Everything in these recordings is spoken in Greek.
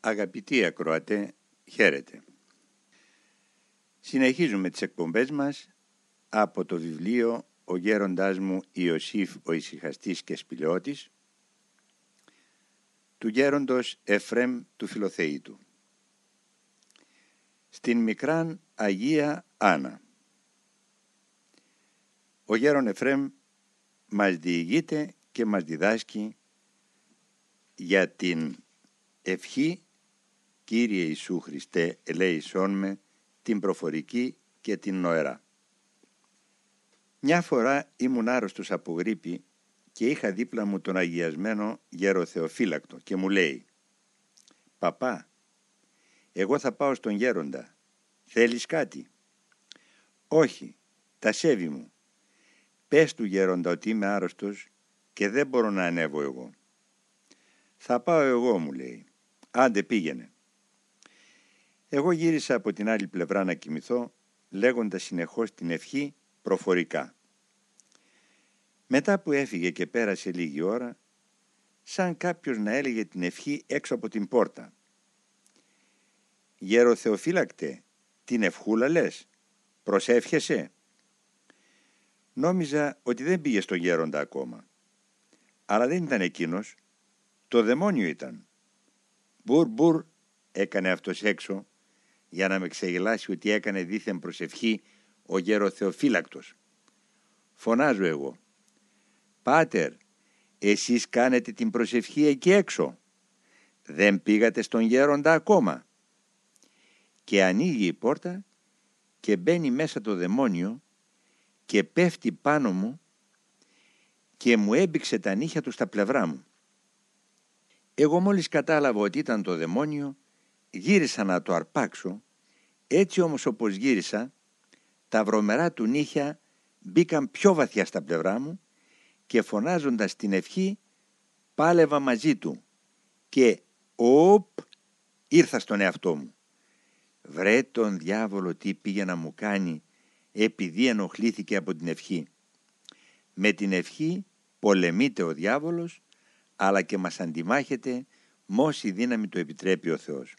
Αγαπητοί ακροατέ, χαίρετε. Συνεχίζουμε τις εκπομπές μας από το βιβλίο «Ο γέροντάς μου Ιωσήφ ο ησυχαστής και σπηλαιώτης» του γέροντος Εφρέμ του Φιλοθεήτου. Στην μικράν Αγία Άννα. Ο γέρον Εφρέμ μας διηγείται και μας διδάσκει για την ευχή Κύριε Ιησού Χριστέ ελέησόν με την προφορική και την νοερά. Μια φορά ήμουν άρρωστος από γρήπη και είχα δίπλα μου τον αγιασμένο γέρο Θεοφύλακτο και μου λέει «Παπά, εγώ θα πάω στον γέροντα. Θέλεις κάτι» «Όχι, τα σέβη μου. Πες του γέροντα ότι είμαι άρρωστος και δεν μπορώ να ανέβω εγώ». «Θα πάω εγώ» μου λέει. «Άντε πήγαινε». Εγώ γύρισα από την άλλη πλευρά να κοιμηθώ, λέγοντας συνεχώς την ευχή προφορικά. Μετά που έφυγε και πέρασε λίγη ώρα, σαν κάποιος να έλεγε την ευχή έξω από την πόρτα. «Γέρο Θεοφύλακτε, την ευχούλα λες, προσεύχεσαι». Νόμιζα ότι δεν πήγε στον γέροντα ακόμα. Αλλά δεν ήταν εκείνος, το δαιμόνιο ήταν. Μπουρ μπουρ έκανε αυτός έξω για να με ξεγελάσει ότι έκανε δίθεν προσευχή ο γεροθεοφύλακτος. Φωνάζω εγώ. «Πάτερ, εσείς κάνετε την προσευχή εκεί έξω. Δεν πήγατε στον γέροντα ακόμα». Και ανοίγει η πόρτα και μπαίνει μέσα το δαιμόνιο και πέφτει πάνω μου και μου έμπηξε τα νύχια του στα πλευρά μου. Εγώ μόλις κατάλαβα ότι ήταν το δαιμόνιο Γύρισα να το αρπάξω, έτσι όμως όπως γύρισα, τα βρωμερά του νύχια μπήκαν πιο βαθιά στα πλευρά μου και φωνάζοντας την ευχή πάλευα μαζί του και «Οπ» ήρθα στον εαυτό μου. Βρε τον διάβολο τι πήγε να μου κάνει επειδή ενοχλήθηκε από την ευχή. Με την ευχή πολεμείται ο διάβολος αλλά και μας αντιμάχεται μόση δύναμη το επιτρέπει ο Θεός.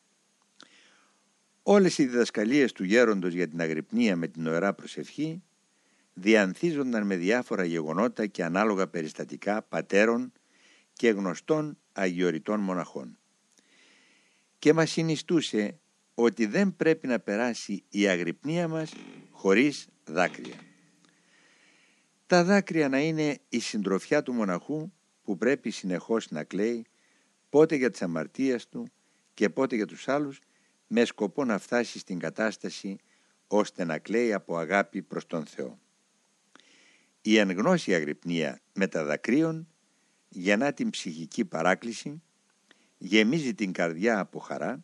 Όλες οι διδασκαλίες του γέροντος για την αγρυπνία με την ωραία προσευχή διανθίζονταν με διάφορα γεγονότα και ανάλογα περιστατικά πατέρων και γνωστών αγιοριτών μοναχών. Και μας συνιστούσε ότι δεν πρέπει να περάσει η αγρυπνία μας χωρίς δάκρυα. Τα δάκρυα να είναι η συντροφιά του μοναχού που πρέπει συνεχώς να κλαίει πότε για τις αμαρτίες του και πότε για τους άλλους με σκοπό να φτάσει στην κατάσταση ώστε να κλαίει από αγάπη προς τον Θεό. Η εν γνώση αγρυπνία με τα δακρύων γεννά την ψυχική παράκληση, γεμίζει την καρδιά από χαρά,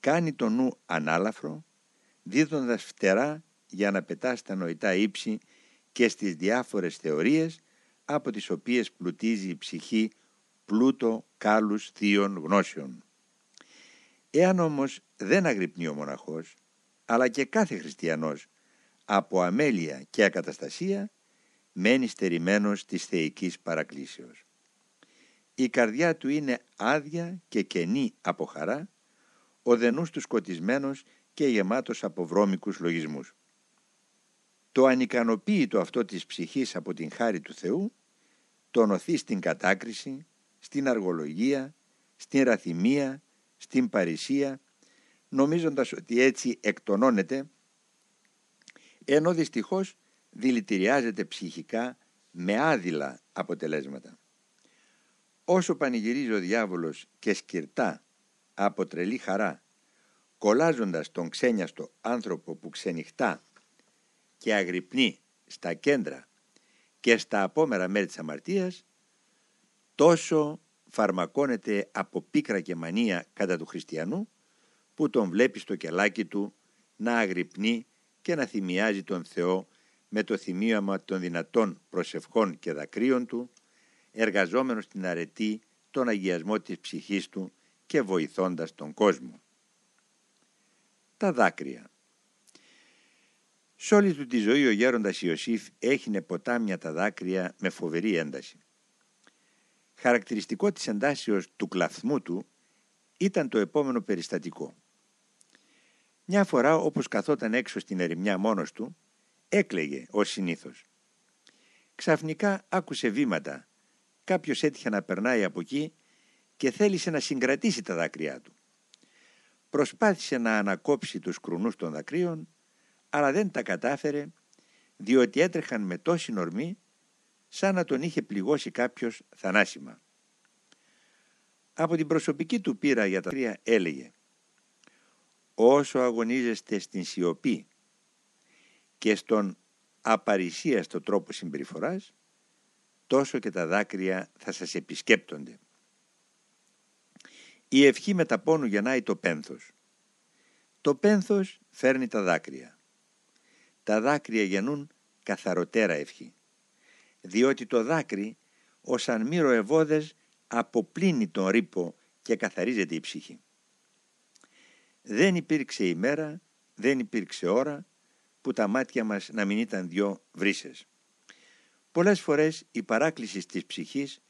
κάνει το νου ανάλαφρο, δίδοντας φτερά για να πετά στα νοητά ύψη και στις διάφορες θεωρίες από τις οποίες πλουτίζει η ψυχή πλούτο κάλους θείων γνώσεων. Εάν όμως δεν αγρυπνεί ο μοναχός, αλλά και κάθε χριστιανός από αμέλεια και ακαταστασία, μένει στερημένος της θεϊκής παρακλήσεως. Η καρδιά του είναι άδεια και κενή από χαρά, ο δενούς του σκοτισμένος και γεμάτος από βρώμικους λογισμούς. Το ανικανοποίητο αυτό της ψυχής από την χάρη του Θεού, τον οθεί στην κατάκριση, στην αργολογία, στην ραθυμία, στην παρησία, νομίζοντας ότι έτσι εκτονώνεται, ενώ δυστυχώς δηλητηριάζεται ψυχικά με άδειλα αποτελέσματα. Όσο πανηγυρίζει ο διάβολος και σκυρτά από τρελή χαρά, κολλάζοντας τον ξένιαστο άνθρωπο που ξενυχτά και αγρυπνεί στα κέντρα και στα απόμερα μέρη της αμαρτίας, τόσο φαρμακώνεται από πίκρα και μανία κατά του χριστιανού που τον βλέπει στο κελάκι του να αγρυπνεί και να θυμιάζει τον Θεό με το θυμίωμα των δυνατών προσευχών και δακρύων του, εργαζόμενος στην αρετή τον αγιασμό της ψυχής του και βοηθώντας τον κόσμο. Τα δάκρυα Σ' όλη του τη ζωή ο γέροντας Ιωσήφ έχινε ποτάμια τα δάκρυα με φοβερή ένταση. Χαρακτηριστικό της εντάσεως του κλαθμού του ήταν το επόμενο περιστατικό. Μια φορά όπως καθόταν έξω στην ερημιά μόνος του, έκλαιγε ως συνήθως. Ξαφνικά άκουσε βήματα. Κάποιος έτυχε να περνάει από εκεί και θέλησε να συγκρατήσει τα δάκρυά του. Προσπάθησε να ανακόψει τους κρουνούς των δακρύων, αλλά δεν τα κατάφερε, διότι έτρεχαν με τόση νορμή, σαν να τον είχε πληγώσει κάποιος θανάσιμα. Από την προσωπική του πείρα για τα δάκρυα έλεγε «Όσο αγωνίζεστε στην σιωπή και στον απαρισίαστο τρόπο συμπεριφοράς, τόσο και τα δάκρυα θα σας επισκέπτονται. Η ευχή με τα πόνου γεννάει το πένθος. Το πένθος φέρνει τα δάκρυα. Τα δάκρυα γεννούν καθαροτέρα ευχή. Διότι το δάκρυ ως αν ευώδες αποπλύνει τον ρήπο και καθαρίζεται η ψυχή. Δεν υπήρξε ημέρα, δεν υπήρξε ώρα που τα μάτια μας να μην ήταν δυο βρύσες. Πολλές φορές η παράκληση της ψυχής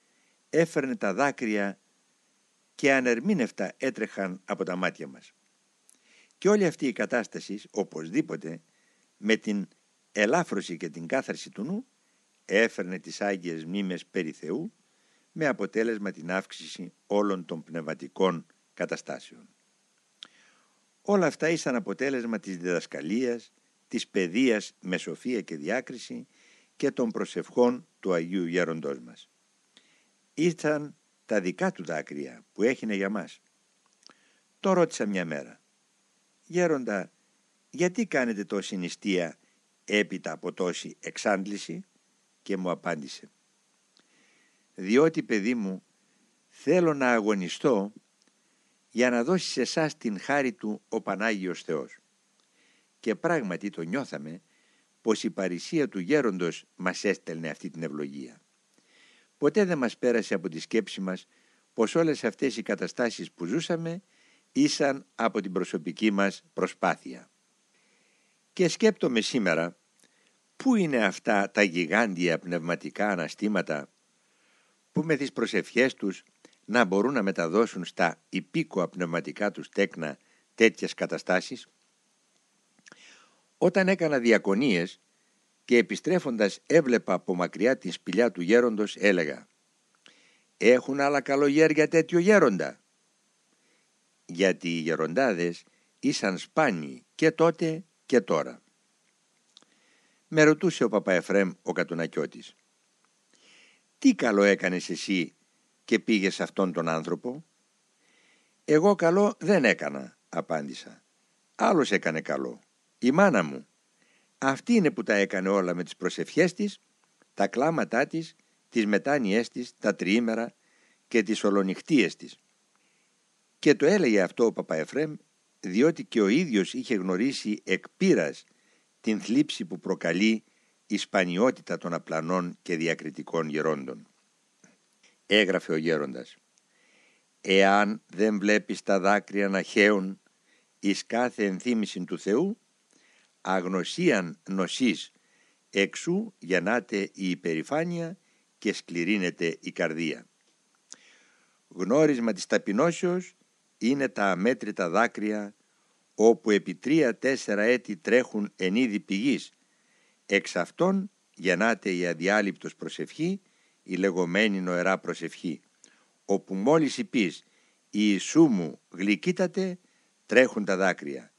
έφερνε τα δάκρυα και ανερμήνευτα έτρεχαν από τα μάτια μας. Και όλη αυτή η κατάσταση, οπωσδήποτε, με την ελάφρωση και την κάθαρση του νου, έφερνε τις Άγιες Μνήμες περί Θεού, με αποτέλεσμα την αύξηση όλων των πνευματικών καταστάσεων. Όλα αυτά ήσαν αποτέλεσμα της διδασκαλίας, της παιδείας με σοφία και διάκριση και των προσευχών του Αγίου Γέροντός μας. Ήρθαν τα δικά του δάκρυα που έχινε για μας. Το ρώτησα μια μέρα. «Γέροντα, γιατί κάνετε τόση νηστεία έπειτα από τόση εξάντληση» και μου απάντησε «Διότι, παιδί μου, θέλω να αγωνιστώ για να δώσει σε εσάς την χάρη του ο Πανάγιος Θεός» και πράγματι το νιώθαμε πως η παρησία του γέροντος μας έστελνε αυτή την ευλογία. Ποτέ δεν μας πέρασε από τη σκέψη μας πως όλες αυτές οι καταστάσεις που ζούσαμε ήσαν από την προσωπική μας προσπάθεια. Και σκέπτομαι σήμερα πού είναι αυτά τα γιγάντια πνευματικά αναστήματα που με τις προσευχές τους να μπορούν να μεταδώσουν στα υπήκοα πνευματικά τους τέκνα τέτοιες καταστάσεις; Όταν έκανα διακονίες και επιστρέφοντας έβλεπα από μακριά την σπηλιά του γέροντος έλεγα «Έχουν άλλα καλογέρια τέτοιο γέροντα» γιατί οι γεροντάδες ήσαν σπάνιοι και τότε και τώρα. Με ρωτούσε ο Παπαεφρέμ ο Κατουνακιώτης «Τι καλό έκανες εσύ και πήγες αυτόν τον άνθρωπο» «Εγώ καλό δεν έκανα» απάντησα «Άλλος έκανε καλό, η μάνα μου» Αυτή είναι που τα έκανε όλα με τις προσευχές της, τα κλάματά της, τις μετάνοιές της, τα τριήμερα και τις ολονυχτίες της. Και το έλεγε αυτό ο Παπαεφρέμ διότι και ο ίδιος είχε γνωρίσει εκ την θλίψη που προκαλεί η σπανιότητα των απλανών και διακριτικών γερόντων. Έγραφε ο γέροντας «Εάν δεν βλέπεις τα δάκρυα να χαίουν εις κάθε ενθύμηση του Θεού, αγνωσίαν νοσής, εξού γεννάται η υπερηφάνεια και σκληρύνεται η καρδία. Γνώρισμα της ταπεινώσεως είναι τα αμέτρητα δάκρυα όπου επί τρία-τέσσερα έτη τρέχουν εν είδη πηγής. Εξ αυτών γεννάται η αδιάλειπτος προσευχή, η λεγόμενη νοερά προσευχή, όπου μόλις είπεις «Η Ιησού μου γλυκύτατε» τρέχουν τα δάκρυα.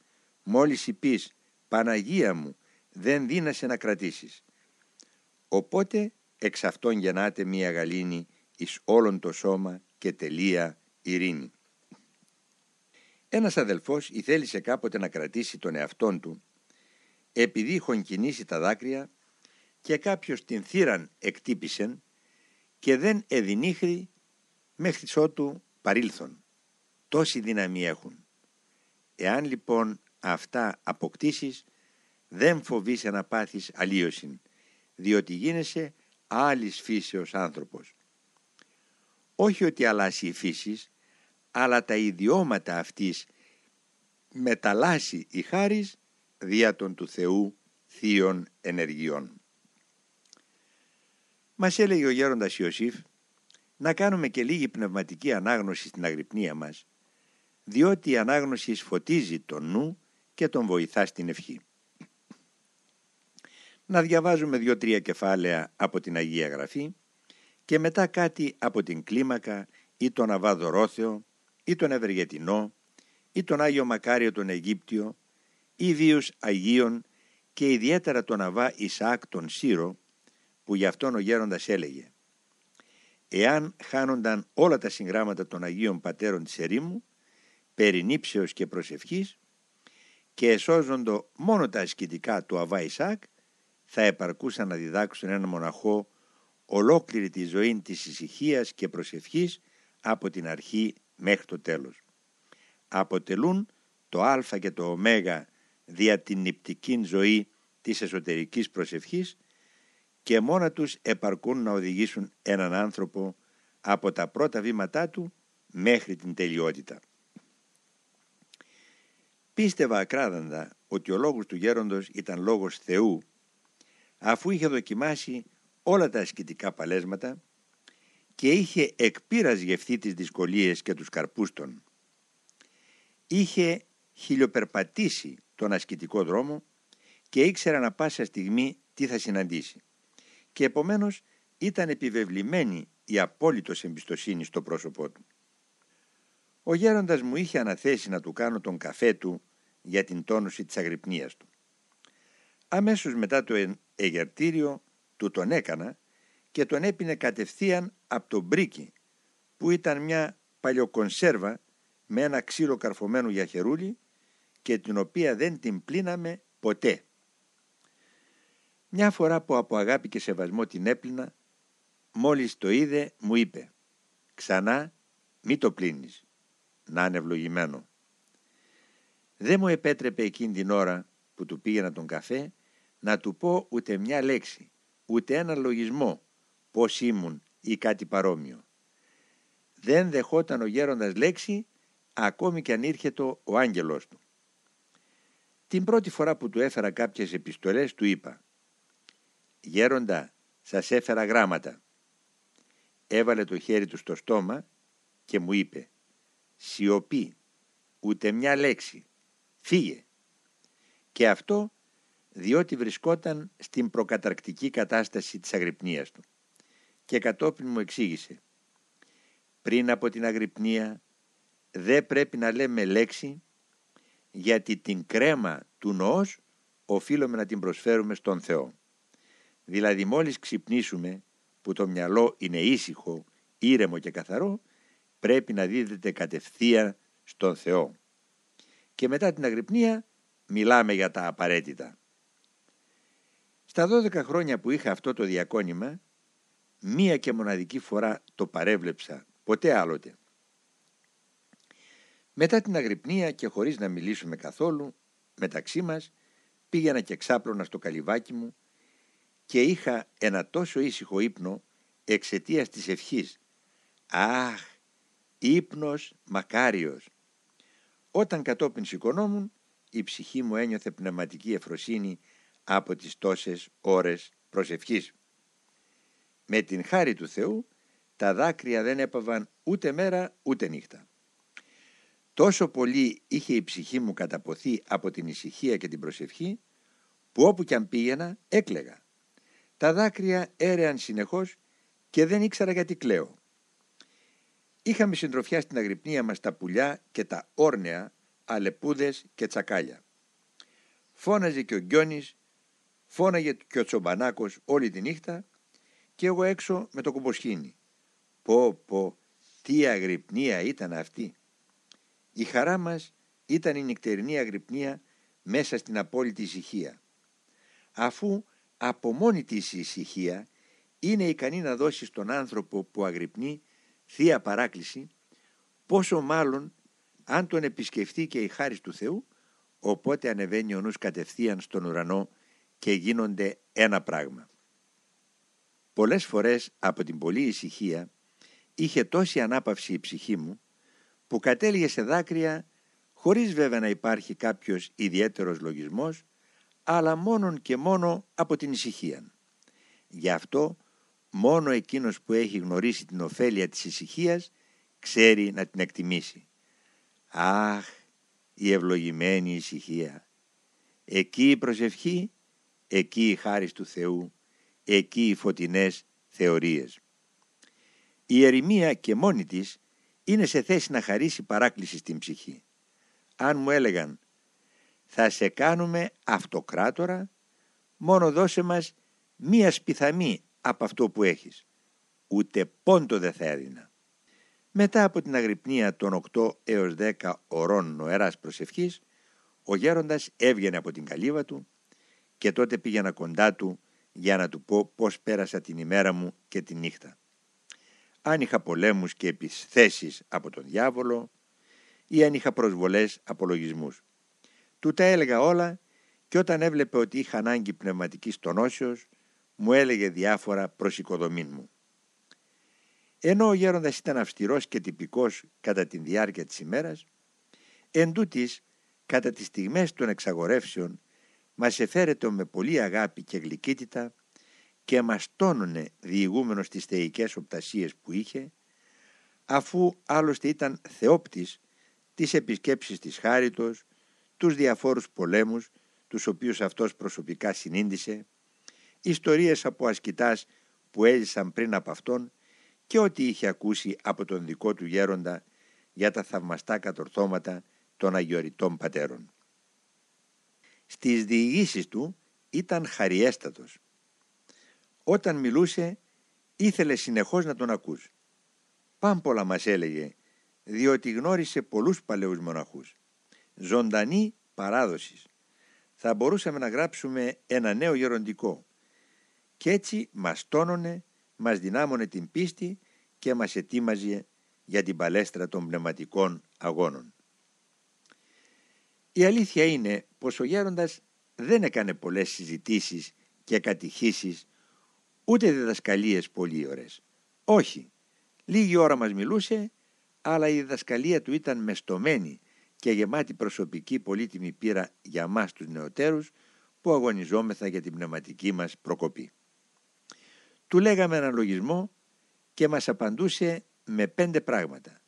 Μόλις είπεις Παναγία μου, δεν δύνασε να κρατήσεις. Οπότε εξ αυτών γεννάται μία γαλήνη εις όλον το σώμα και τελεία ειρήνη. Ένας αδελφός ηθέλησε κάποτε να κρατήσει τον εαυτόν του επειδή είχον κινήσει τα δάκρυα και κάποιος την θύραν εκτύπησεν και δεν εδινήχρη μέχρι ότου παρήλθον. Τόση δύναμη έχουν. Εάν λοιπόν αυτά αποκτήσεις δεν φοβείσαι να πάθεις αλλίωσιν διότι γίνεσαι άλλης φύσεως άνθρωπος. Όχι ότι αλλάσει η φύση αλλά τα ιδιώματα αυτής μεταλλάσσει η χάρις δια των του Θεού θείων ενεργειών. Μας έλεγε ο γέροντας Ιωσήφ να κάνουμε και λίγη πνευματική ανάγνωση στην αγρυπνία μας διότι η ανάγνωση φωτίζει τον νου και τον βοηθά στην ευχή. Να διαβάζουμε δύο-τρία κεφάλαια από την Αγία Γραφή και μετά κάτι από την Κλίμακα ή τον Αβάδο Ρόθεο ή τον Ευεργετινό ή τον Άγιο Μακάριο τον Αιγύπτιο ή βίους Αγίων και ιδιαίτερα τον Αβά Ισαάκ τον Σύρο που γι' αυτόν ο γέροντας έλεγε «Εάν χάνονταν όλα τα συγγράμματα των Αγίων Πατέρων της Ερήμου περί νύψεως και προσευχής και εσώζοντο μόνο τα ασκητικά του Αβά Ισαάκ θα επαρκούσαν να διδάξουν ένα μοναχό ολόκληρη τη ζωή της ησυχίας και προσευχής από την αρχή μέχρι το τέλος. Αποτελούν το α και το ω δια την νηπτική ζωή της εσωτερικής προσευχής και μόνα τους επαρκούν να οδηγήσουν έναν άνθρωπο από τα πρώτα βήματά του μέχρι την τελειότητα. Πίστευα ακράδαντα ότι ο λόγος του γέροντος ήταν λόγος Θεού αφού είχε δοκιμάσει όλα τα ασκητικά παλέσματα και είχε εκπείρας γευθεί τις δυσκολίες και τους καρπούς των. Είχε χιλιοπερπατήσει τον ασκητικό δρόμο και ήξερε να πάσα στιγμή τι θα συναντήσει. Και επομένως ήταν επιβεβλημένη η απόλυτος εμπιστοσύνη στο πρόσωπό του. Ο γέροντας μου είχε αναθέσει να του κάνω τον καφέ του για την τόνωση της αγρυπνίας του. Αμέσως μετά το εγερτήριο του τον έκανα και τον έπινε κατευθείαν από το μπρίκι που ήταν μια παλιοκονσέρβα με ένα ξύλο καρφωμένο για χερούλι και την οποία δεν την πλύναμε ποτέ. Μια φορά που από αγάπη και σεβασμό την έπλυνα, μόλις το είδε μου είπε «Ξανά μη το πλύνεις, να είναι ευλογημένο». Δεν μου επέτρεπε εκείνη την ώρα που του πήγαινα τον καφέ να του πω ούτε μια λέξη, ούτε ένα λογισμό πώς ήμουν ή κάτι παρόμοιο. Δεν δεχόταν ο γέροντας λέξη ακόμη και αν ήρχεται ο άγγελος του. Την πρώτη φορά που του έφερα κάποιες επιστολές του είπα «Γέροντα, σας έφερα γράμματα». Έβαλε το χέρι του στο στόμα και μου είπε «Σιωπή, ούτε μια λέξη, φύγε». Και αυτό διότι βρισκόταν στην προκαταρκτική κατάσταση της αγρυπνίας του. Και κατόπιν μου εξήγησε «Πριν από την αγρυπνία δεν πρέπει να λέμε λέξη γιατί την κρέμα του νοός οφείλουμε να την προσφέρουμε στον Θεό. Δηλαδή μόλις ξυπνήσουμε που το μυαλό είναι ήσυχο, ήρεμο και καθαρό πρέπει να δίδεται κατευθείαν στον Θεό. Και μετά την αγρυπνία μιλάμε για τα απαραίτητα. Στα 12 χρόνια που είχα αυτό το διακόνημα, μία και μοναδική φορά το παρέβλεψα, ποτέ άλλοτε. Μετά την αγρυπνία και χωρίς να μιλήσουμε καθόλου, μεταξύ μας, πήγαινα και ξάπλωνα στο καλυβάκι μου και είχα ένα τόσο ήσυχο ύπνο εξαιτίας της ευχής. Αχ, ύπνος μακάριος. Όταν κατόπιν σηκωνόμουν, η ψυχή μου ένιωθε πνευματική εφροσύνη από τις τόσες ώρες προσευχής. Με την χάρη του Θεού τα δάκρυα δεν έπαβαν ούτε μέρα ούτε νύχτα. Τόσο πολύ είχε η ψυχή μου καταποθεί από την ησυχία και την προσευχή που όπου κι αν πήγαινα έκλεγα. Τα δάκρυα έρεαν συνεχώς και δεν ήξερα γιατί κλαίω. Είχαμε συντροφιά στην αγρυπνία μας τα πουλιά και τα όρνεα, αλεπούδες και τσακάλια. Φώναζε και ο Γκιόνης Φώναγε και ο Τσομπανάκος όλη τη νύχτα και εγώ έξω με το κουμποσχήνι. Πω πω, τι αγρυπνία ήταν αυτή. Η χαρά μας ήταν η νυχτερινή αγρυπνία μέσα στην απόλυτη ησυχία. Αφού από μόνη της η ησυχία είναι ικανή να δώσει στον άνθρωπο που αγρυπνεί θεία παράκληση, πόσο μάλλον αν τον επισκεφτεί και η χάρη του Θεού, οπότε ανεβαίνει ο νους κατευθείαν στον ουρανό και γίνονται ένα πράγμα. Πολλές φορές από την πολλή ησυχία είχε τόση ανάπαυση η ψυχή μου που κατέληγε σε δάκρυα χωρίς βέβαια να υπάρχει κάποιος ιδιαίτερος λογισμός αλλά μόνον και μόνο από την ησυχία. Γι' αυτό μόνο εκείνος που έχει γνωρίσει την ωφέλεια της ησυχίας ξέρει να την εκτιμήσει. Αχ, η ευλογημένη ησυχία. Εκεί η προσευχή, εκεί η χάρις του Θεού, εκεί οι φωτεινές θεωρίες. Η ερημία και μόνη της είναι σε θέση να χαρίσει παράκληση στην ψυχή. Αν μου έλεγαν θα σε κάνουμε αυτοκράτορα, μόνο δώσε μας μία σπιθαμή από αυτό που έχεις. Ούτε πόντο δεν θα έδινα. Μετά από την αγρυπνία των 8 έως 10 ωρών νοεράς προσευχής, ο γέροντας έβγαινε από την καλύβα του και τότε πήγαινα κοντά του για να του πω πώς πέρασα την ημέρα μου και τη νύχτα. Αν είχα πολέμους και επιθέσεις από τον διάβολο ή αν είχα προσβολές απολογισμούς. Του τα έλεγα όλα και όταν έβλεπε ότι είχα ανάγκη πνευματικής τονώσεως μου έλεγε διάφορα προς οικοδομήν μου. Ενώ ο γέροντας ήταν αυστηρός και τυπικός κατά τη διάρκεια της ημέρας, εν τούτης, κατά τις στιγμές των εξαγορεύσεων μας εφαίρετο με πολύ αγάπη και γλυκύτητα και μας τόνωνε διηγούμενος στις θεϊκές οπτασίες που είχε, αφού άλλωστε ήταν θεόπτης τις επισκέψεις της Χάριτος, τους διαφόρους πολέμους, τους οποίους αυτός προσωπικά συνήντησε, ιστορίες από ασκητάς που έζησαν πριν από αυτόν και ό,τι είχε ακούσει από τον δικό του γέροντα για τα θαυμαστά κατορθώματα των αγιοριτών πατέρων. Στις διηγήσεις του ήταν χαριέστατος. Όταν μιλούσε ήθελε συνεχώς να τον ακούς. Πάμπολα μας έλεγε, διότι γνώρισε πολλούς παλαιούς μοναχούς. Ζωντανή παράδοσης. Θα μπορούσαμε να γράψουμε ένα νέο γεροντικό. Κι έτσι μας τόνωνε, μας δυνάμωνε την πίστη και μας ετοίμαζε για την παλέστρα των πνευματικών αγώνων. Η αλήθεια είναι πως ο γέροντας δεν έκανε πολλές συζητήσεις και κατηχήσεις ούτε διδασκαλίες πολύ ώρες. Όχι, λίγη ώρα μας μιλούσε, αλλά η διδασκαλία του ήταν μεστομένη και γεμάτη προσωπική πολύτιμη πείρα για μας τους νεοτέρους που αγωνιζόμεθα για την πνευματική μας προκοπή. Του λέγαμε ένα λογισμό και μας απαντούσε με πέντε πράγματα,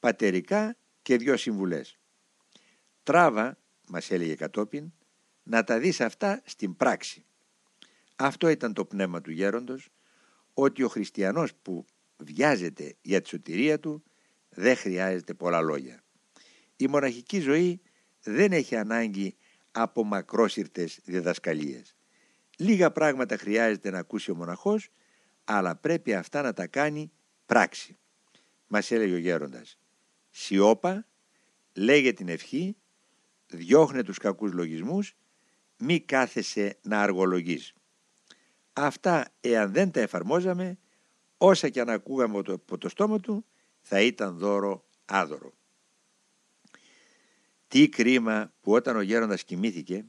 πατερικά και δυο συμβουλές. Τράβα, μας έλεγε κατόπιν, να τα δεις αυτά στην πράξη. Αυτό ήταν το πνεύμα του γέροντος, ότι ο χριστιανός που βιάζεται για τη σωτηρία του δεν χρειάζεται πολλά λόγια. Η μοναχική ζωή δεν έχει ανάγκη από μακρόσυρτες διδασκαλίες. Λίγα πράγματα χρειάζεται να ακούσει ο μοναχός, αλλά πρέπει αυτά να τα κάνει πράξη. Μας έλεγε ο γέροντας, σιώπα, λέγε την ευχή, διώχνε τους κακούς λογισμούς, μη κάθεσαι να αργολογείς. Αυτά, εάν δεν τα εφαρμόζαμε, όσα και αν ακούγαμε από το στόμα του, θα ήταν δώρο άδωρο. Τι κρίμα που όταν ο γέροντας κοιμήθηκε,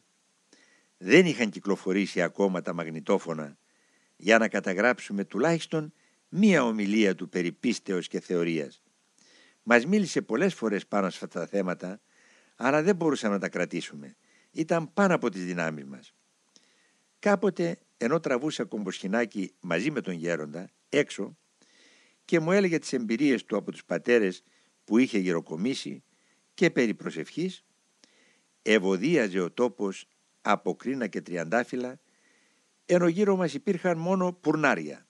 δεν είχαν κυκλοφορήσει ακόμα τα μαγνητόφωνα για να καταγράψουμε τουλάχιστον μία ομιλία του περί πίστεως και θεωρίας. Μας μίλησε πολλές φορές πάνω σε αυτά τα θέματα, αλλά δεν μπορούσαμε να τα κρατήσουμε. Ήταν πάνω από τις δυνάμεις μας. Κάποτε, ενώ τραβούσα κομποσχινάκι μαζί με τον γέροντα, έξω, και μου έλεγε τις εμπειρίες του από τους πατέρες που είχε γεροκομίσει και περί προσευχής, ευωδίαζε ο τόπος από κρίνα και τριαντάφυλλα, ενώ γύρω μας υπήρχαν μόνο πουρνάρια.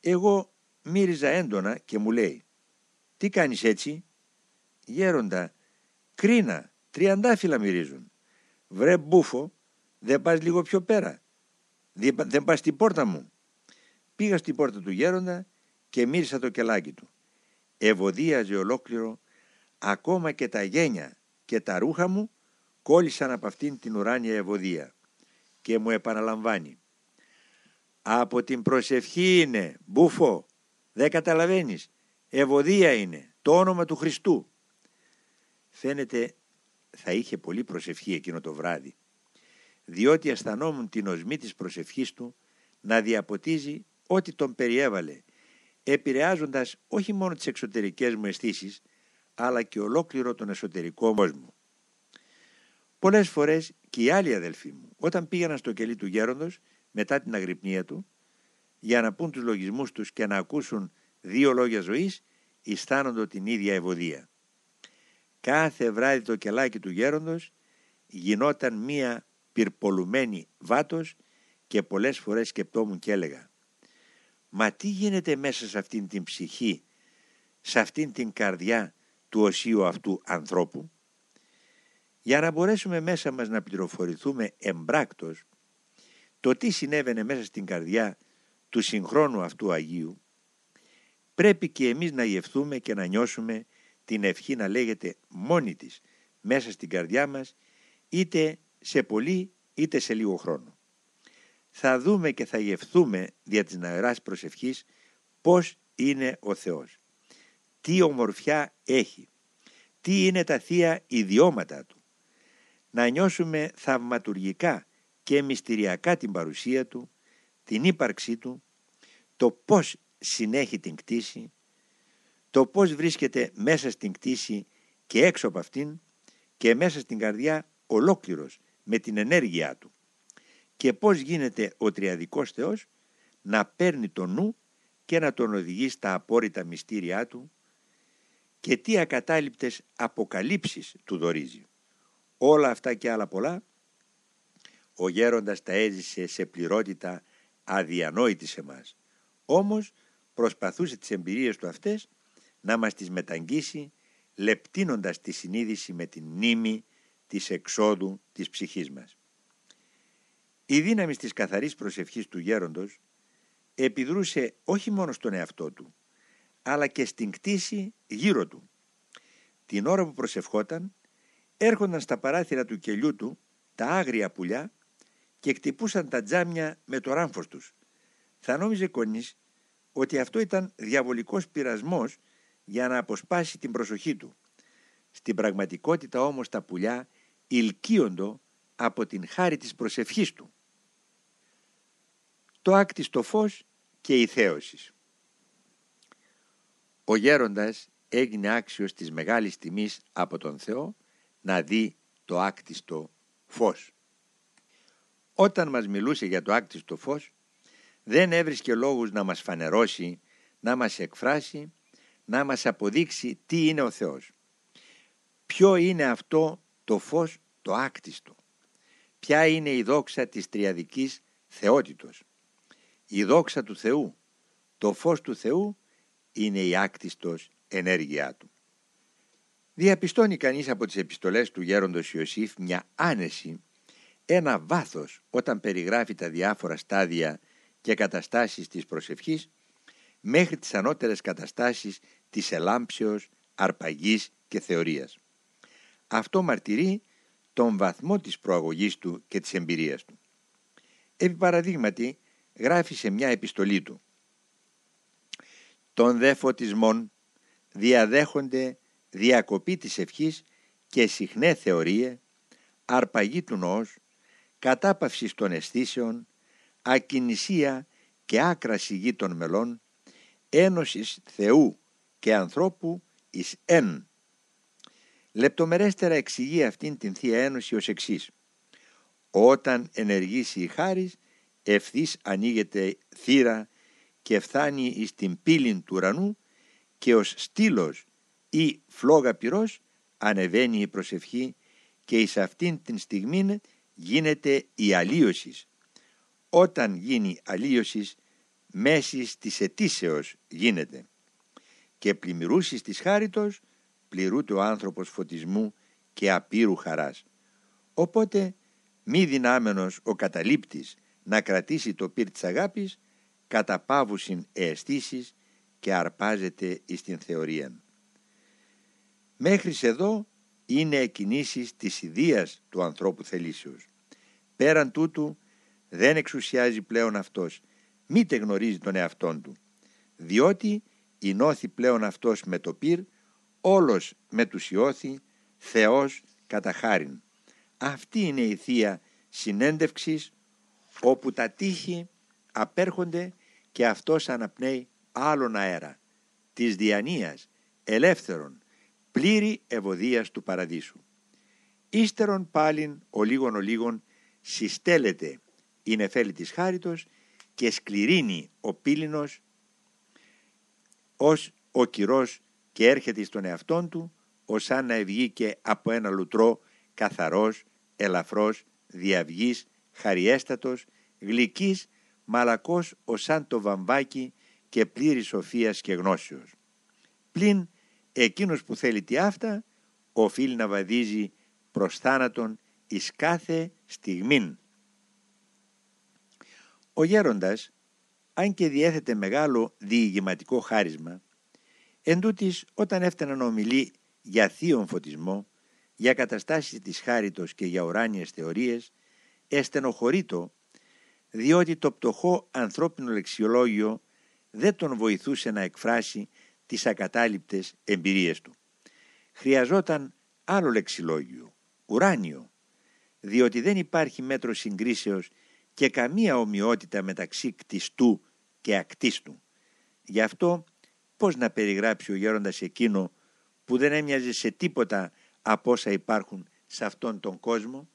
Εγώ μύριζα έντονα και μου λέει «Τι κάνεις έτσι» «Γέροντα, κρίνα, τριαντάφυλλα μυρίζουν». «Βρε μπούφο, δεν πας λίγο πιο πέρα, δεν πας στην πόρτα μου». Πήγα στην πόρτα του γέροντα και μύρισα το κελάκι του. Ευωδίαζε ολόκληρο, ακόμα και τα γένια και τα ρούχα μου κόλλησαν από αυτήν την ουράνια ευωδία και μου επαναλαμβάνει «Από την προσευχή είναι, μπούφο, δεν καταλαβαίνεις, ευωδία είναι, το όνομα του Χριστού». Φαίνεται θα είχε πολύ προσευχή εκείνο το βράδυ, διότι αισθανόμουν την οσμή της προσευχής του να διαποτίζει ό,τι τον περιέβαλε, επηρεάζοντας όχι μόνο τις εξωτερικές μου αισθήσεις, αλλά και ολόκληρο τον εσωτερικό κόσμο. Πολλές φορές και οι άλλοι αδελφοί μου, όταν πήγαιναν στο κελί του γέροντος, μετά την αγρυπνία του, για να πούν τους λογισμούς τους και να ακούσουν δύο λόγια ζωής, αισθάνονται την ίδια ευωδία. κάθε βράδυ το κελάκι του γέροντος γινόταν μία πυρπολουμένη βάτος και πολλές φορές σκεπτόμουν και έλεγα «Μα τι γίνεται μέσα σε αυτήν την ψυχή, σε αυτήν την καρδιά του οσίου αυτού ανθρώπου» για να μπορέσουμε μέσα μας να πληροφορηθούμε εμπράκτος το τι συνέβαινε μέσα στην καρδιά του συγχρόνου αυτού Αγίου πρέπει και εμείς να γευθούμε και να νιώσουμε την ευχή να λέγεται μόνη της μέσα στην καρδιά μας είτε σε πολύ είτε σε λίγο χρόνο. Θα δούμε και θα γευθούμε δια της ναεράς προσευχής πώς είναι ο Θεός. Τι ομορφιά έχει. Τι είναι τα θεία ιδιώματα Του. Να νιώσουμε θαυματουργικά και μυστηριακά την παρουσία Του, την ύπαρξή Του, το πώς συνέχει την κτήση, το πώς βρίσκεται μέσα στην κτήση και έξω από αυτήν και μέσα στην καρδιά ολόκληρος με την ενέργειά του και πώς γίνεται ο τριαδικός Θεός να παίρνει το νου και να τον οδηγεί στα απόρριτα μυστήριά του και τι ακατάληπτες αποκαλύψεις του δορίζει. Όλα αυτά και άλλα πολλά ο γέροντας τα έζησε σε πληρότητα αδιανόητη σε μας. Όμως προσπαθούσε τις εμπειρίες του αυτές να μας τις μεταγγίσει λεπτύνοντας τη συνείδηση με την μνήμη της εξόδου της ψυχής μας. Η δύναμη της καθαρής προσευχής του γέροντος επιδρούσε όχι μόνο στον εαυτό του, αλλά και στην κτήση γύρω του. Την ώρα που προσευχόταν, έρχονταν στα παράθυρα του κελιού του τα άγρια πουλιά και κτυπούσαν τα τζάμια με το ράμφος τους. Θα νόμιζε κονής ότι αυτό ήταν διαβολικός πειρασμός για να αποσπάσει την προσοχή του. Στην πραγματικότητα όμως τα πουλιά ηλκίοντο από την χάρη της προσευχής του. Το άκτιστο φως και η θέωση. Ο γέροντας έγινε άξιος της μεγάλης τιμής από τον Θεό να δει το άκτιστο φως. Όταν μας μιλούσε για το άκτιστο φως, δεν έβρισκε λόγους να μας φανερώσει, να μας εκφράσει, να μας αποδείξει τι είναι ο Θεός. Ποιο είναι αυτό το φως το άκτιστο; Ποια είναι η δόξα της τριαδικής θεότητος; Η δόξα του Θεού, το φως του Θεού είναι η άκτιστος ενέργειά του. Διαπιστώνει κανείς από τις επιστολές του γέροντος Ιωσήφ μια άνεση, ένα βάθος όταν περιγράφει τα διάφορα στάδια και καταστάσεις της προσευχής μέχρι τις ανώτερες καταστάσεις της ελάμψεως, αρπαγής και θεωρίας. Αυτό μαρτυρεί τον βαθμό της προαγωγής του και της εμπειρίας του. Επί παραδείγματι γράφει σε μια επιστολή του «Τον δε φωτισμόν διαδέχονται διακοπή της ευχής και συχνέ θεωρίε, αρπαγή του νόος, κατάπαυση των αισθήσεων, ακινησία και άκρα σιγή των μελών, ένωσης Θεού και ανθρώπου εις εν Λεπτομερέστερα εξηγεί αυτήν την Θεία Ένωση ως εξής. Όταν ενεργήσει η χάρις, ευθύς ανοίγεται θύρα και φθάνει εις την πύλην του ουρανού και ως στήλος ή φλόγα πυρός ανεβαίνει η προσευχή και εις αυτήν την στιγμή γίνεται η αλλίωσης. Όταν γίνει αλλίωσης, μέσης της ετήσεως γίνεται και πλημμυρούσεις της χάριτος πληρούται ο άνθρωπος φωτισμού και απείρου χαράς. Οπότε μη δυνάμενος ο καταλήπτης να κρατήσει το πυρ της αγάπης, καταπάβουσιν αισθήσεις και αρπάζεται εις την θεωρία. Μέχρι εδώ είναι εκκινήσεις της ιδείας του ανθρώπου θελήσεως. Πέραν τούτου δεν εξουσιάζει πλέον αυτός, μήτε γνωρίζει τον εαυτόν του, διότι εινώθη πλέον αυτός με το πυρ όλος μετουσιώθη Θεός κατά χάριν. Αυτή είναι η Θεία συνέντευξης όπου τα τείχη απέρχονται και αυτός αναπνέει άλλον αέρα της διανοίας, ελεύθερον, πλήρη ευωδίας του παραδείσου. Ύστερον πάλιν ο λίγον ο λίγον συστέλλεται η νεφέλη της χάριτος και σκληρύνει ο πύλινος ως ο κυρός και έρχεται στον εαυτόν του ως αν να ευγήκε από ένα λουτρό καθαρός, ελαφρός, διαυγής, χαριέστατος, γλυκής, μαλακός ως σαν το βαμβάκι και πλήρη σοφίας και γνώσεως. Πλην εκείνος που θέλει τι αυτά, οφείλει να βαδίζει προς θάνατον εις κάθε στιγμήν. Ο γέροντας, αν και διέθετε μεγάλο διηγηματικό χάρισμα, εντούτοις όταν έφτανε να ομιλεί για θείον φωτισμό, για καταστάσεις της χάριτος και για ουράνιες θεωρίες, εστενοχωρείτο, διότι το πτωχό ανθρώπινο λεξιολόγιο δεν τον βοηθούσε να εκφράσει τις ακατάληπτες εμπειρίες του. Χρειαζόταν άλλο λεξιλόγιο, ουράνιο, διότι δεν υπάρχει μέτρο συγκρίσεως και καμία ομοιότητα μεταξύ κτιστού και ακτίστου. Γι' αυτό πώς να περιγράψει ο γέροντας εκείνο που δεν έμοιαζε σε τίποτα από όσα υπάρχουν σε αυτόν τον κόσμο;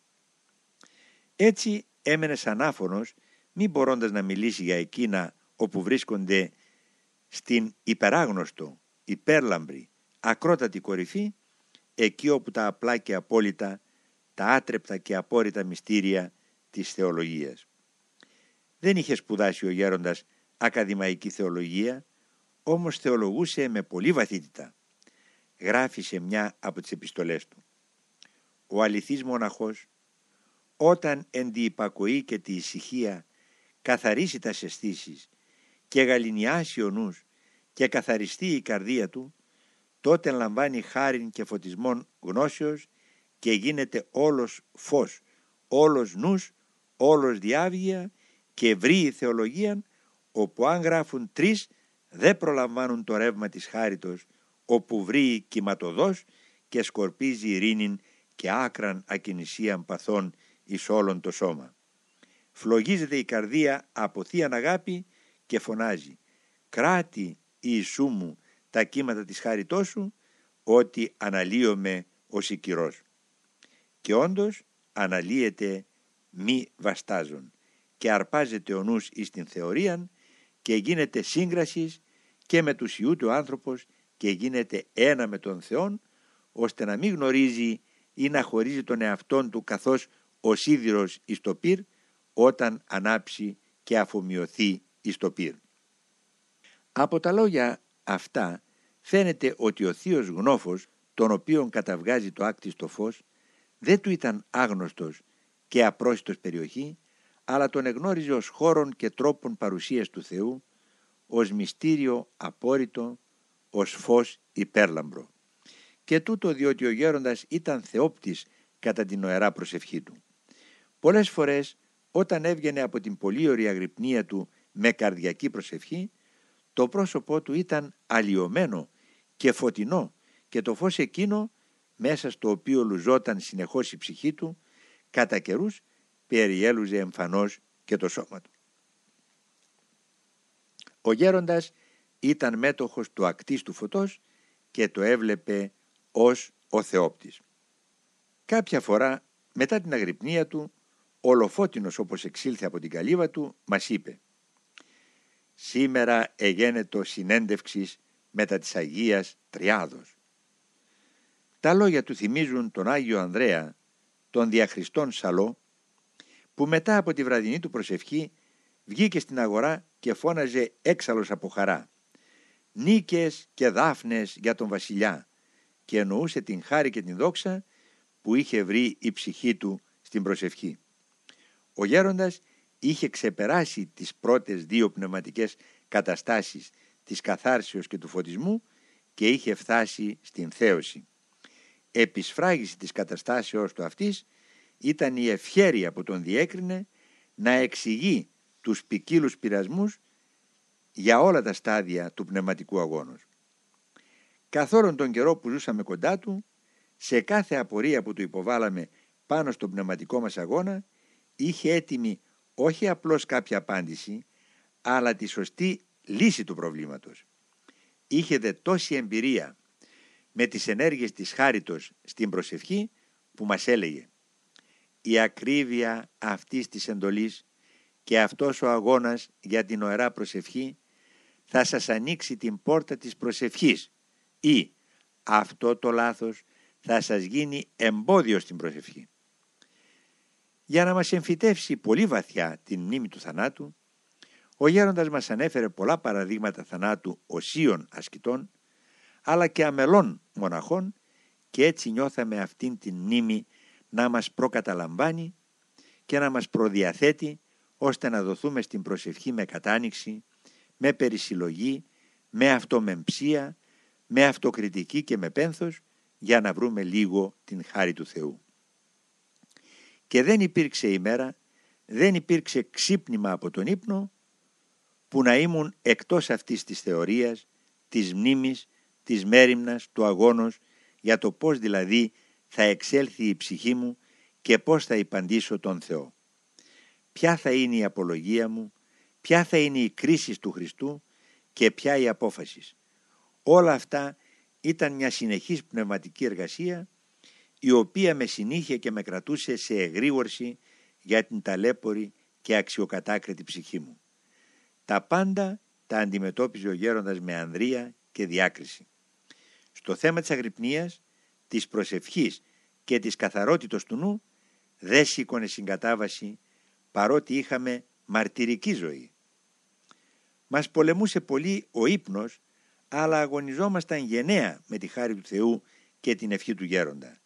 Έτσι έμενε σαν άφωνος μη μπορώντας να μιλήσει για εκείνα όπου βρίσκονται στην υπεράγνωστο, υπέρλαμπρη, ακρότατη κορυφή, εκεί όπου τα απλά και απόλυτα, τα άτρεπτα και απόρριτα μυστήρια της θεολογίας. Δεν είχε σπουδάσει ο γέροντας ακαδημαϊκή θεολογία, όμως θεολογούσε με πολύ βαθύτητα. Γράφει σε μια από τις επιστολές του. Ο αληθής μοναχός, όταν εν τη υπακοή και τη ησυχία καθαρίσει τα αισθήσει και γαλινιάσει ο νους και καθαριστεί η καρδία του, τότε λαμβάνει χάριν και φωτισμόν γνώσεως και γίνεται όλος φως, όλος νους, όλος διάβγεια και ευρύη θεολογία, όπου αν γράφουν τρεις δεν προλαμβάνουν το ρεύμα της χάριτος, όπου βρύει κυματοδός και σκορπίζει ειρήνην και άκραν ακινησίαν παθών εις όλον το σώμα. Φλογίζεται η καρδία από θείαν αγάπη και φωνάζει «Κράτη Ιησού μου τα κύματα της χάριτός σου, ότι αναλύομαι ως οικυρός». Και όντως αναλύεται μη βαστάζον και αρπάζεται ο νους εις την θεωρίαν και γίνεται σύγκρασης και με τους Ιούτου ο άνθρωπος και γίνεται ένα με τον Θεόν ώστε να μην γνωρίζει ή να χωρίζει τον εαυτόν του καθώς ο σίδηρος εις το πυρ όταν ανάψει και αφομοιωθεί εις το πυρ. Από τα λόγια αυτά φαίνεται ότι ο θείος γνώφος τον οποίον καταβγάζει το άκτιστο φως δεν του ήταν άγνωστος και απρόσιτος περιοχή αλλά τον εγνώριζε ως χώρον και τρόπον παρουσίας του Θεού ως μυστήριο απόρριτο, ως φως υπέρλαμπρο. Και τούτο διότι ο γέροντας ήταν θεόπτης κατά την οερά προσευχή του. Πολλές φορές όταν έβγαινε από την πολύ ωραία αγρυπνία του με καρδιακή προσευχή, το πρόσωπό του ήταν αλλοιωμένο και φωτεινό και το φως εκείνο, μέσα στο οποίο λουζόταν συνεχώς η ψυχή του, κατά καιρούς περιέλουζε εμφανώς και το σώμα του. Ο γέροντας ήταν μέτοχος του ακτίστου φωτός και το έβλεπε ως ο Θεόπτης. Κάποια φορά μετά την αγρυπνία του ολοφώτινος όπως εξήλθε από την καλύβα του μας είπε «Σήμερα εγένετο συνέντευξης μετά της Αγίας Τριάδος». Τα λόγια του θυμίζουν τον Άγιο Ανδρέα, τον διαχριστόν Σαλό, που μετά από τη βραδινή του προσευχή βγήκε στην αγορά και φώναζε έξαλλος από χαρά. Νίκες και δάφνες για τον βασιλιά και εννοούσε την χάρη και την δόξα που είχε βρει η ψυχή του στην προσευχή. Ο γέροντας είχε ξεπεράσει τις πρώτες δύο πνευματικές καταστάσεις της καθάρσεως και του φωτισμού και είχε φτάσει στην θέωση. Επισφράγηση της καταστάσεως του αυτής ήταν η ευχέρεια που τον διέκρινε να εξηγεί τους ποικίλους πειρασμούς για όλα τα στάδια του πνευματικού αγώνος. Καθόλου τον καιρό που ζούσαμε κοντά του, σε κάθε απορία που του υποβάλαμε πάνω στον πνευματικό μας αγώνα, είχε έτοιμη όχι απλώς κάποια απάντηση, αλλά τη σωστή λύση του προβλήματος. Είχε δε τόση εμπειρία με τις ενέργειες της χάριτος στην προσευχή που μας έλεγε «Η ακρίβεια αυτής της εντολής και αυτός ο αγώνας για την οερά προσευχή θα σας ανοίξει την πόρτα της προσευχής ή αυτό το λάθος θα σας γίνει εμπόδιο στην προσευχή. Για να μας εμφυτεύσει πολύ βαθιά την μνήμη του θανάτου, ο γέροντας μας ανέφερε πολλά παραδείγματα θανάτου οσίων ασκητών, αλλά και αμελών μοναχών και έτσι νιώθαμε αυτήν την μνήμη να μας προκαταλαμβάνει και να μας προδιαθέτει ώστε να δοθούμε στην προσευχή με κατάνοιξη, με περισυλλογή, με αυτομεμψία, με αυτοκριτική και με πένθος για να βρούμε λίγο την χάρη του Θεού. Και δεν υπήρξε ημέρα, δεν υπήρξε ξύπνημα από τον ύπνο που να ήμουν εκτός αυτής της θεωρίας, της μνήμης, της μέρημνας, του αγώνος για το πώς δηλαδή θα εξέλθει η ψυχή μου και πώς θα υπαντήσω τον Θεό. Ποια θα είναι η απολογία μου, ποια θα είναι η κρίση του Χριστού και ποια η απόφαση. Όλα αυτά ήταν μια συνεχής πνευματική εργασία η οποία με συνήχε και με κρατούσε σε εγρήγορση για την ταλέπορη και αξιοκατάκριτη ψυχή μου. Τα πάντα τα αντιμετώπιζε ο γέροντας με ανδρεία και διάκριση. Στο θέμα της αγρυπνίας, της προσευχής και της καθαρότητος του νου δεν σήκωνε συγκατάβαση παρότι είχαμε μαρτυρική ζωή. Μας πολεμούσε πολύ ο ύπνος αλλά αγωνιζόμασταν γενναία με τη χάρη του Θεού και την ευχή του γέροντα.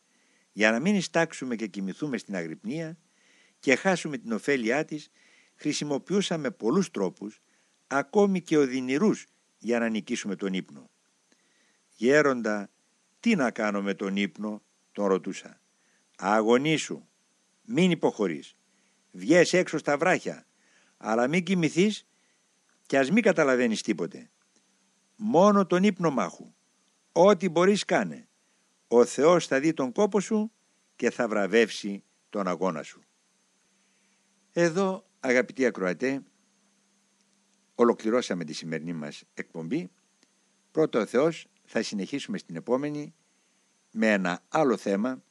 Για να μην ιστάξουμε και κοιμηθούμε στην αγρυπνία και χάσουμε την ωφέλειά της, χρησιμοποιούσαμε πολλούς τρόπους, ακόμη και οδυνηρούς, για να νικήσουμε τον ύπνο. «Γέροντα, τι να κάνω με τον ύπνο» τον ρωτούσα. «Αγωνίσου, μην υποχωρείς, βγες έξω στα βράχια, αλλά μην κοιμηθείς και ας μην καταλαβαίνεις τίποτε. Μόνο τον ύπνο μάχου, ό,τι μπορείς κάνε. Ο Θεός θα δει τον κόπο σου και θα βραβεύσει τον αγώνα σου». Εδώ αγαπητοί ακροατέ ολοκληρώσαμε τη σημερινή μας εκπομπή. Πρώτο ο Θεός θα συνεχίσουμε στην επόμενη με ένα άλλο θέμα